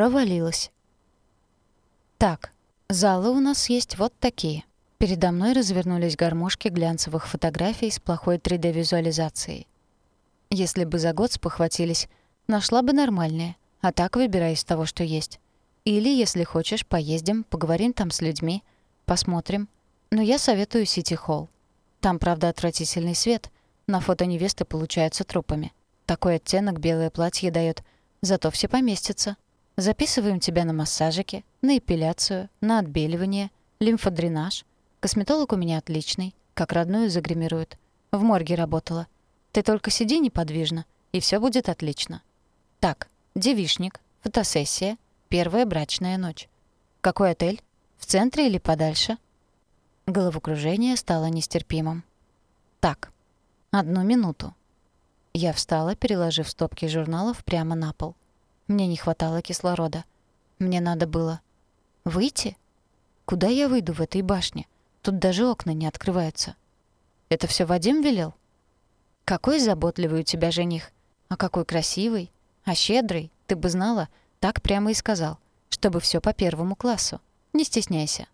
Провалилась. Так, залы у нас есть вот такие. Передо мной развернулись гармошки глянцевых фотографий с плохой 3D-визуализацией. Если бы за год спохватились, нашла бы нормальные, а так выбирай из того, что есть. Или, если хочешь, поездим, поговорим там с людьми, посмотрим. Но я советую Сити-Холл. Там, правда, отвратительный свет. На фото невесты получаются трупами. Такой оттенок белое платье дает, зато все поместятся. Записываем тебя на массажики, на эпиляцию, на отбеливание, лимфодренаж. Косметолог у меня отличный, как родную загримирует. В морге работала. Ты только сиди неподвижно, и все будет отлично. Так, девишник, фотосессия, первая брачная ночь. Какой отель? В центре или подальше? Головокружение стало нестерпимым. Так, одну минуту. Я встала, переложив стопки журналов прямо на пол. Мне не хватало кислорода. Мне надо было... Выйти? Куда я выйду в этой башне? Тут даже окна не открываются. Это все Вадим велел? Какой заботливый у тебя жених. А какой красивый. А щедрый, ты бы знала, так прямо и сказал, чтобы все по первому классу. Не стесняйся.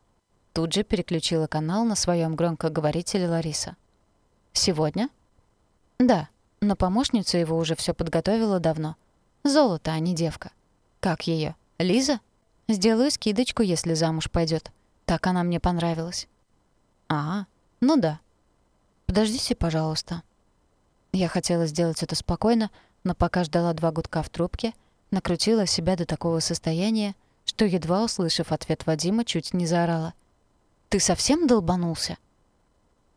Тут же переключила канал на своем громкоговорителе Лариса. «Сегодня?» «Да, но помощница его уже все подготовила давно. Золото, а не девка. Как ее? Лиза? Сделаю скидочку, если замуж пойдет. Так она мне понравилась. А, ну да. Подождите, пожалуйста. Я хотела сделать это спокойно, но пока ждала два гудка в трубке, накрутила себя до такого состояния, что, едва услышав ответ Вадима, чуть не заорала. «Ты совсем долбанулся?»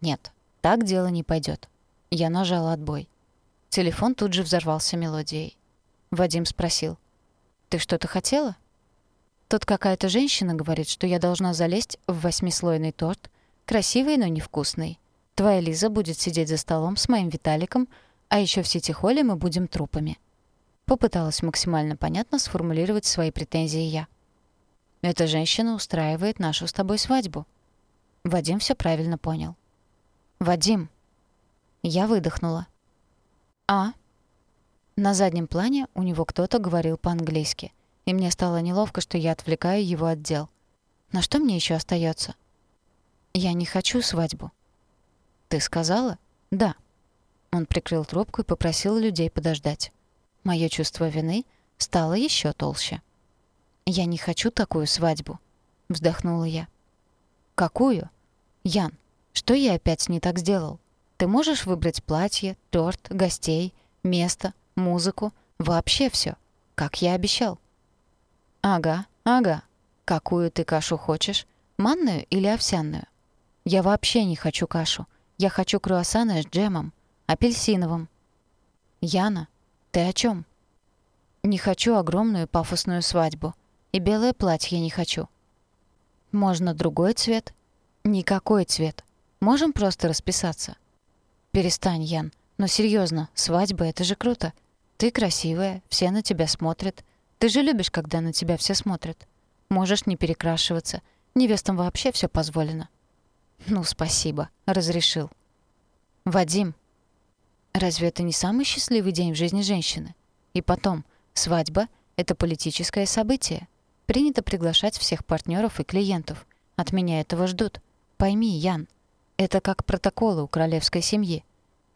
«Нет, так дело не пойдет. Я нажала отбой. Телефон тут же взорвался мелодией. Вадим спросил. «Ты что-то хотела?» Тут какая-то женщина говорит, что я должна залезть в восьмислойный торт, красивый, но невкусный. Твоя Лиза будет сидеть за столом с моим Виталиком, а еще в сити-холле мы будем трупами. Попыталась максимально понятно сформулировать свои претензии я. Эта женщина устраивает нашу с тобой свадьбу. Вадим все правильно понял. «Вадим!» Я выдохнула. «А?» На заднем плане у него кто-то говорил по-английски, и мне стало неловко, что я отвлекаю его от дел. На что мне еще остается? Я не хочу свадьбу. Ты сказала? Да. Он прикрыл трубку и попросил людей подождать. Мое чувство вины стало еще толще. Я не хочу такую свадьбу, вздохнула я. Какую? Ян, что я опять не так сделал? Ты можешь выбрать платье, торт, гостей, место, музыку, вообще все, как я обещал. Ага, ага. Какую ты кашу хочешь? Манную или овсяную? Я вообще не хочу кашу. Я хочу круассаны с джемом, апельсиновым. Яна, ты о чем? Не хочу огромную пафосную свадьбу. И белое платье не хочу. Можно другой цвет? Никакой цвет. Можем просто расписаться. Перестань, Ян. Но серьезно, свадьба — это же круто. Ты красивая, все на тебя смотрят. Ты же любишь, когда на тебя все смотрят. Можешь не перекрашиваться. Невестам вообще все позволено. Ну, спасибо, разрешил. Вадим, разве это не самый счастливый день в жизни женщины? И потом, свадьба — это политическое событие. Принято приглашать всех партнеров и клиентов. От меня этого ждут. Пойми, Ян, это как протоколы у королевской семьи.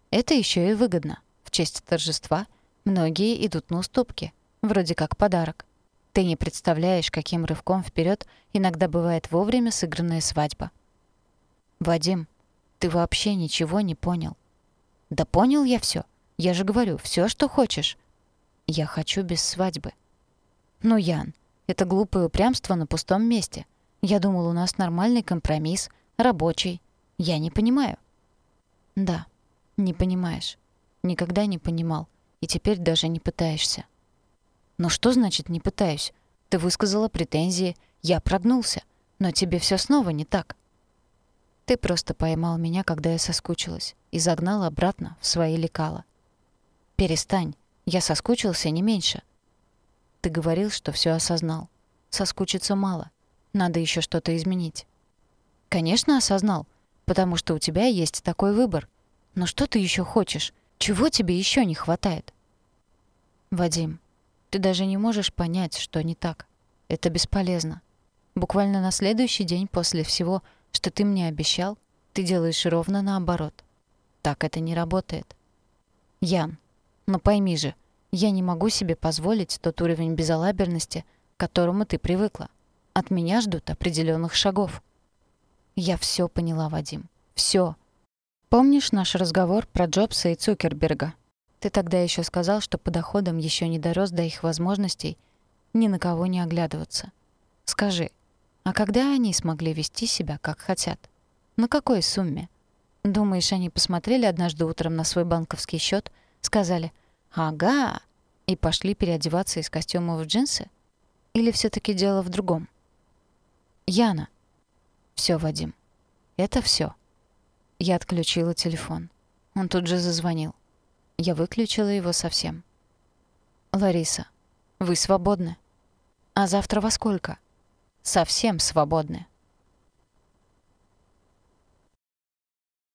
Это еще и выгодно. В честь торжества Многие идут на уступки, вроде как подарок. Ты не представляешь, каким рывком вперед иногда бывает вовремя сыгранная свадьба. Вадим, ты вообще ничего не понял. Да понял я все. Я же говорю, все, что хочешь. Я хочу без свадьбы. Ну, Ян, это глупое упрямство на пустом месте. Я думал, у нас нормальный компромисс, рабочий. Я не понимаю. Да, не понимаешь. Никогда не понимал и теперь даже не пытаешься. Но что значит «не пытаюсь»? Ты высказала претензии, я прогнулся, но тебе все снова не так. Ты просто поймал меня, когда я соскучилась, и загнал обратно в свои лекала. Перестань, я соскучился не меньше. Ты говорил, что все осознал. Соскучиться мало, надо еще что-то изменить. Конечно, осознал, потому что у тебя есть такой выбор. Но что ты еще хочешь? Чего тебе еще не хватает? Вадим, Ты даже не можешь понять, что не так. Это бесполезно. Буквально на следующий день после всего, что ты мне обещал, ты делаешь ровно наоборот. Так это не работает. Ян, но пойми же, я не могу себе позволить тот уровень безалаберности, к которому ты привыкла. От меня ждут определенных шагов. Я все поняла, Вадим. Все. Помнишь наш разговор про Джобса и Цукерберга? Ты тогда еще сказал, что по доходам еще не дорос до их возможностей ни на кого не оглядываться. Скажи, а когда они смогли вести себя, как хотят? На какой сумме? Думаешь, они посмотрели однажды утром на свой банковский счет, сказали «Ага», и пошли переодеваться из костюма в джинсы? Или все таки дело в другом? Яна. Все, Вадим. Это все. Я отключила телефон. Он тут же зазвонил. Я выключила его совсем. «Лариса, вы свободны?» «А завтра во сколько?» «Совсем свободны».